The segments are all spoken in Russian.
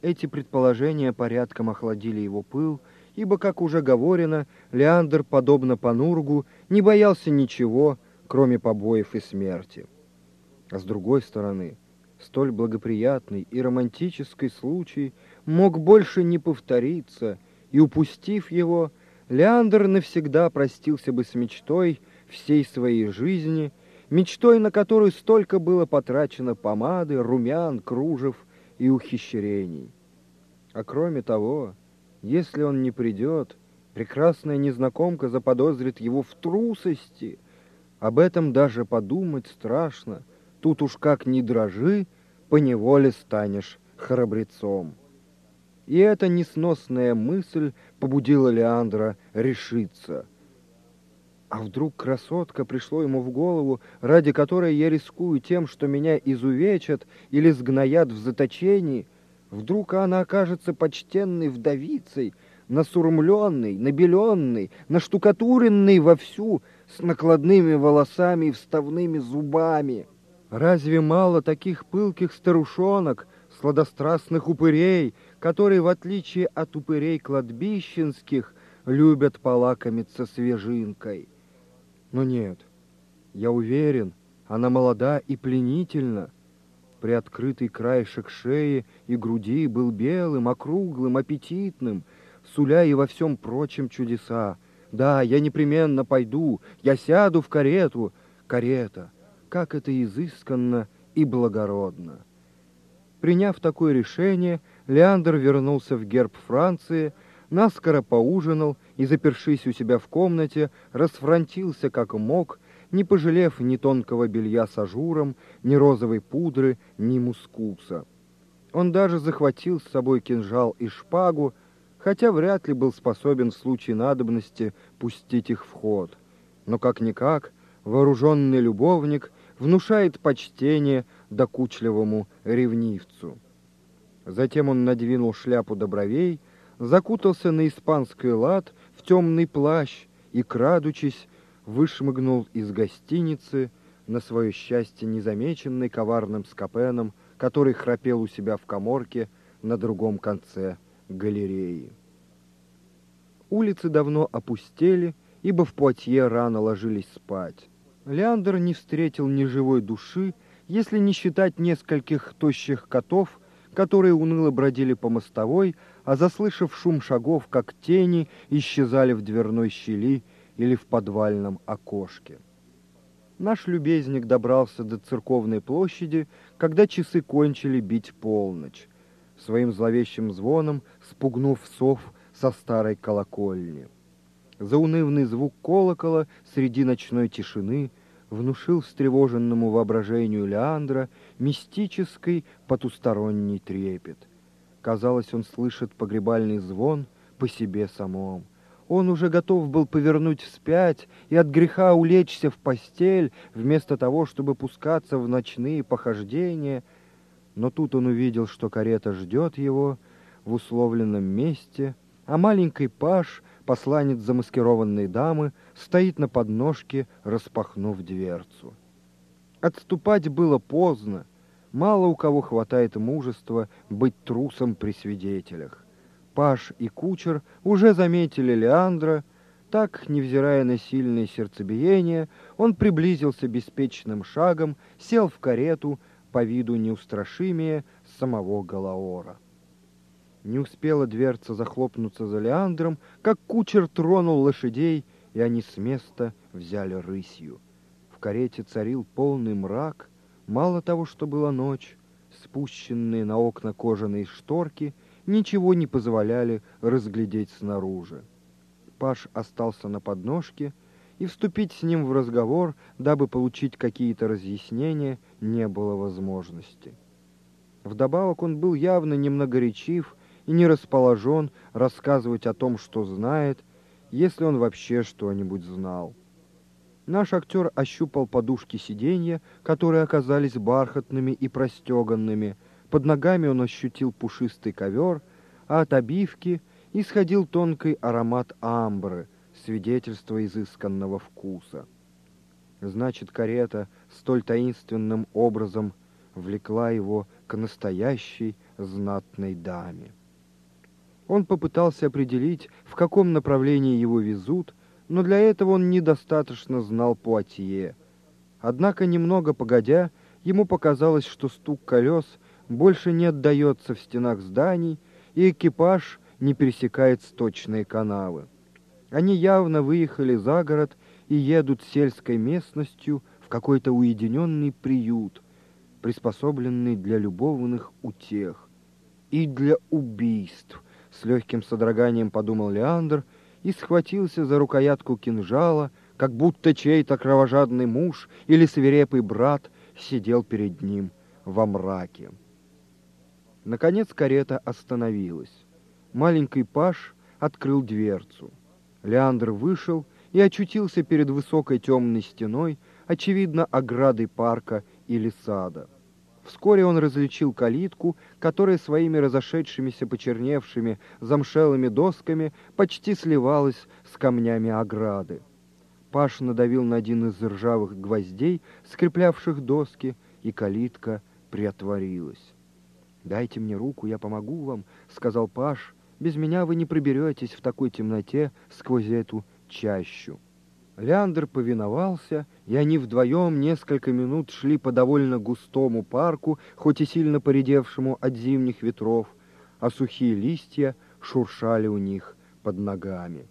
Эти предположения порядком охладили его пыл, ибо, как уже говорено, Леандр, подобно Панургу, не боялся ничего, кроме побоев и смерти. А с другой стороны, столь благоприятный и романтический случай мог больше не повториться, и, упустив его, Леандр навсегда простился бы с мечтой всей своей жизни, мечтой, на которую столько было потрачено помады, румян, кружев и ухищрений. А кроме того, если он не придет, прекрасная незнакомка заподозрит его в трусости. Об этом даже подумать страшно. Тут уж как ни дрожи, поневоле станешь храбрецом. И эта несносная мысль побудила Леандра решиться. А вдруг красотка пришло ему в голову, ради которой я рискую тем, что меня изувечат или сгноят в заточении — Вдруг она окажется почтенной вдовицей, насурмленной, набеленной, наштукатуренной вовсю, с накладными волосами и вставными зубами. Разве мало таких пылких старушонок, сладострастных упырей, которые, в отличие от упырей кладбищенских, любят полакомиться свежинкой? Но нет, я уверен, она молода и пленительна. Приоткрытый краешек шеи и груди был белым, округлым, аппетитным, суля и во всем прочем чудеса. Да, я непременно пойду, я сяду в карету. Карета, как это изысканно и благородно. Приняв такое решение, Леандр вернулся в герб Франции, наскоро поужинал и, запершись у себя в комнате, расфронтился как мог, не пожалев ни тонкого белья с ажуром, ни розовой пудры, ни мускуса. Он даже захватил с собой кинжал и шпагу, хотя вряд ли был способен в случае надобности пустить их в ход. Но как-никак вооруженный любовник внушает почтение докучливому ревнивцу. Затем он надвинул шляпу до бровей, закутался на испанский лад в темный плащ и, крадучись, вышмыгнул из гостиницы, на свое счастье незамеченный коварным скопеном, который храпел у себя в коморке на другом конце галереи. Улицы давно опустели, ибо в Пуатье рано ложились спать. Леандр не встретил ни живой души, если не считать нескольких тощих котов, которые уныло бродили по мостовой, а, заслышав шум шагов, как тени, исчезали в дверной щели или в подвальном окошке. Наш любезник добрался до церковной площади, когда часы кончили бить полночь, своим зловещим звоном спугнув сов со старой колокольни. Заунывный звук колокола среди ночной тишины внушил встревоженному воображению Леандра мистический потусторонний трепет. Казалось, он слышит погребальный звон по себе самому. Он уже готов был повернуть вспять и от греха улечься в постель, вместо того, чтобы пускаться в ночные похождения. Но тут он увидел, что карета ждет его в условленном месте, а маленький паш, посланец замаскированной дамы, стоит на подножке, распахнув дверцу. Отступать было поздно. Мало у кого хватает мужества быть трусом при свидетелях. Паш и кучер уже заметили Леандра. Так, невзирая на сильное сердцебиение, он приблизился беспечным шагом, сел в карету, по виду неустрашимее самого Галаора. Не успела дверца захлопнуться за Леандром, как кучер тронул лошадей, и они с места взяли рысью. В карете царил полный мрак, мало того, что была ночь, спущенные на окна кожаные шторки — ничего не позволяли разглядеть снаружи. Паш остался на подножке, и вступить с ним в разговор, дабы получить какие-то разъяснения, не было возможности. Вдобавок он был явно немногоречив и не расположен рассказывать о том, что знает, если он вообще что-нибудь знал. Наш актер ощупал подушки сиденья, которые оказались бархатными и простеганными, под ногами он ощутил пушистый ковер, а от обивки исходил тонкий аромат амбры, свидетельство изысканного вкуса. Значит, карета столь таинственным образом влекла его к настоящей знатной даме. Он попытался определить, в каком направлении его везут, но для этого он недостаточно знал Пуатье. Однако, немного погодя, ему показалось, что стук колес больше не отдается в стенах зданий, и экипаж не пересекает сточные канавы. Они явно выехали за город и едут сельской местностью в какой-то уединенный приют, приспособленный для любовных утех и для убийств, с легким содроганием подумал Леандр и схватился за рукоятку кинжала, как будто чей-то кровожадный муж или свирепый брат сидел перед ним во мраке. Наконец карета остановилась. Маленький паш открыл дверцу. Леандр вышел и очутился перед высокой темной стеной, очевидно, оградой парка или сада. Вскоре он различил калитку, которая своими разошедшимися почерневшими замшелыми досками почти сливалась с камнями ограды. Паш надавил на один из ржавых гвоздей, скреплявших доски, и калитка приотворилась. «Дайте мне руку, я помогу вам», — сказал Паш. «Без меня вы не проберетесь в такой темноте сквозь эту чащу». Леандр повиновался, и они вдвоем несколько минут шли по довольно густому парку, хоть и сильно поредевшему от зимних ветров, а сухие листья шуршали у них под ногами.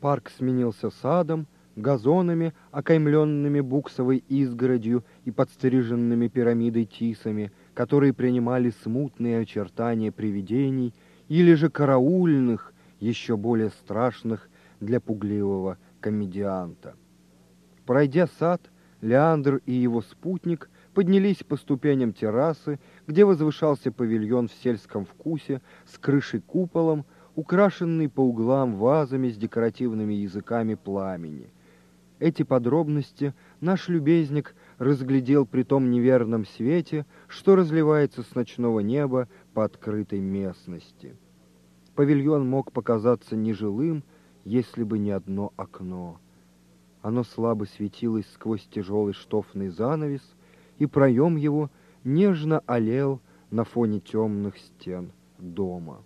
Парк сменился садом, газонами, окаймленными буксовой изгородью и подстриженными пирамидой тисами, которые принимали смутные очертания привидений или же караульных, еще более страшных для пугливого комедианта. Пройдя сад, Леандр и его спутник поднялись по ступеням террасы, где возвышался павильон в сельском вкусе с крышей-куполом, украшенный по углам вазами с декоративными языками пламени. Эти подробности наш любезник разглядел при том неверном свете, что разливается с ночного неба по открытой местности. Павильон мог показаться нежилым, если бы не одно окно. Оно слабо светилось сквозь тяжелый штофный занавес, и проем его нежно олел на фоне темных стен дома.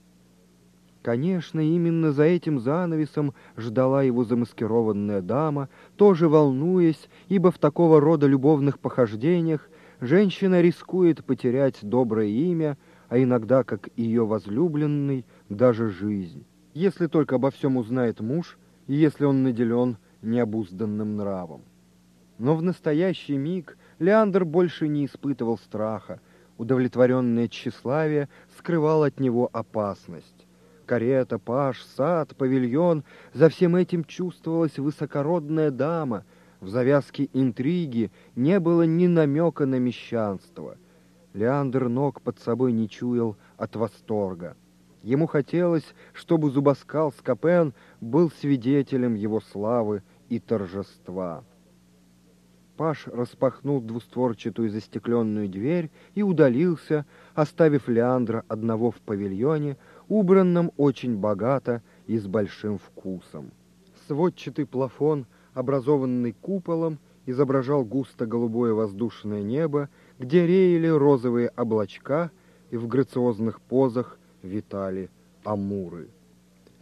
Конечно, именно за этим занавесом ждала его замаскированная дама, тоже волнуясь, ибо в такого рода любовных похождениях женщина рискует потерять доброе имя, а иногда, как ее возлюбленный, даже жизнь если только обо всем узнает муж, и если он наделен необузданным нравом. Но в настоящий миг Леандр больше не испытывал страха. Удовлетворенное тщеславие скрывало от него опасность. Карета, паш, сад, павильон — за всем этим чувствовалась высокородная дама. В завязке интриги не было ни намека на мещанство. Леандр ног под собой не чуял от восторга. Ему хотелось, чтобы Зубаскал Скопен был свидетелем его славы и торжества. Паш распахнул двустворчатую застекленную дверь и удалился, оставив Леандра одного в павильоне, убранном очень богато и с большим вкусом. Сводчатый плафон, образованный куполом, изображал густо-голубое воздушное небо, где реяли розовые облачка и в грациозных позах витали амуры.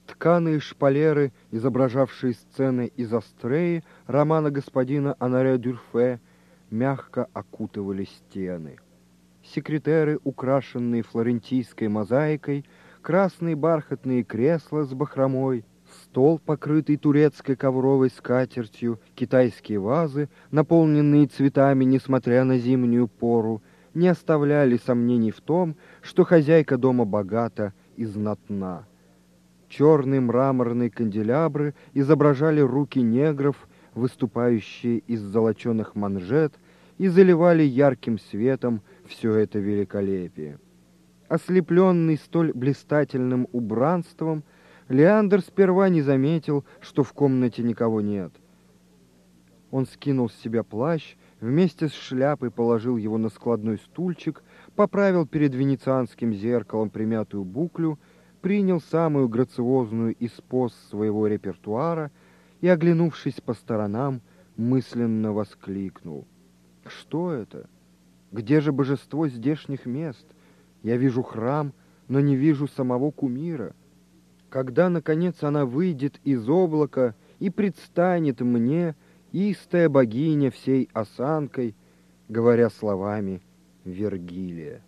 Тканые шпалеры, изображавшие сцены из Астреи, романа господина Анаре Дюрфе, мягко окутывали стены. Секретеры, украшенные флорентийской мозаикой, красные бархатные кресла с бахромой, стол, покрытый турецкой ковровой скатертью, китайские вазы, наполненные цветами, несмотря на зимнюю пору, не оставляли сомнений в том, что хозяйка дома богата и знатна. Черные мраморные канделябры изображали руки негров, выступающие из золоченых манжет, и заливали ярким светом все это великолепие. Ослепленный столь блистательным убранством, Леандр сперва не заметил, что в комнате никого нет. Он скинул с себя плащ Вместе с шляпой положил его на складной стульчик, поправил перед венецианским зеркалом примятую буклю, принял самую грациозную из поз своего репертуара и, оглянувшись по сторонам, мысленно воскликнул. Что это? Где же божество здешних мест? Я вижу храм, но не вижу самого кумира. Когда, наконец, она выйдет из облака и предстанет мне, истая богиня всей осанкой, говоря словами Вергилия.